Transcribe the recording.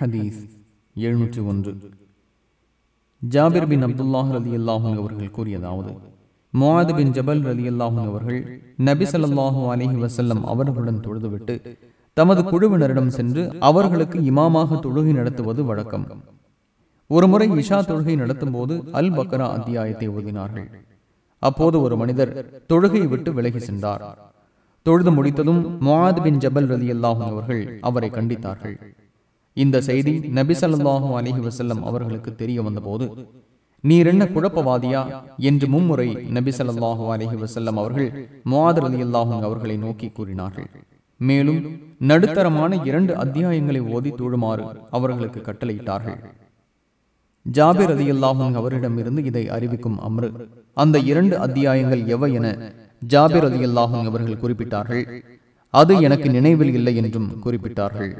ஹதீஸ் எழுநூற்றி ஒன்று. ஜாபிர் பின் அப்துல்லாஹ் ரதி அல்லாஹூன் அவர்கள் கூறியதாவது முவாது பின் ஜபல் ரதி அல்லாஹூன் அவர்கள் நபி ஸல்லல்லாஹு அலைஹி வஸல்லம் அவர்களுடன் தொழுதுவிட்டு தமது குழுவினரிடம் சென்று அவர்களுக்கு இமாமாக தொழுகை நடத்துவது வழக்கம். ஒருமுறை இஷா தொழுகை நடத்தும் போது அல் பக்ரா அத்தியாயத்தை ஓதினார்கள். அப்போது ஒரு மனிதர் தொழுகையை விட்டு விலகி சென்றார். தொழுது முடித்ததும் முவாத் பின் ஜபல் ரதி அல்லாஹும் அவர்கள் அவரை கண்டித்தார்கள். இந்த செய்தி நபி ஸல்லல்லாஹு அலைஹி அவர்களுக்கு தெரிய வந்தபோது நீர் என்ன குழப்பவாதியா? என்று மும்முறை நபி ஸல்லல்லாஹு அலைஹி அவர்கள் முவாதர் அலி அல்லாஹும் அவர்களை நோக்கி கூறினார்கள். மேலும் நடுத்தரமான இரண்டு அத்தியாயங்களை ஓதி தூழுமாறு அவர்களுக்கு கட்டளையிட்டார்கள். ஜாபிர் அலி அல்லாஹும் அவரிடமிருந்து இதை அறிவிக்கும் அம்ரு அந்த இரண்டு அத்தியாயங்கள் எவை என ஜாபிர் அலி அல்லாஹும் அவர்கள் குறிப்பிட்டார்கள். அது எனக்கு நினைவில் இல்லை என்றும் குறிப்பிட்டார்கள்.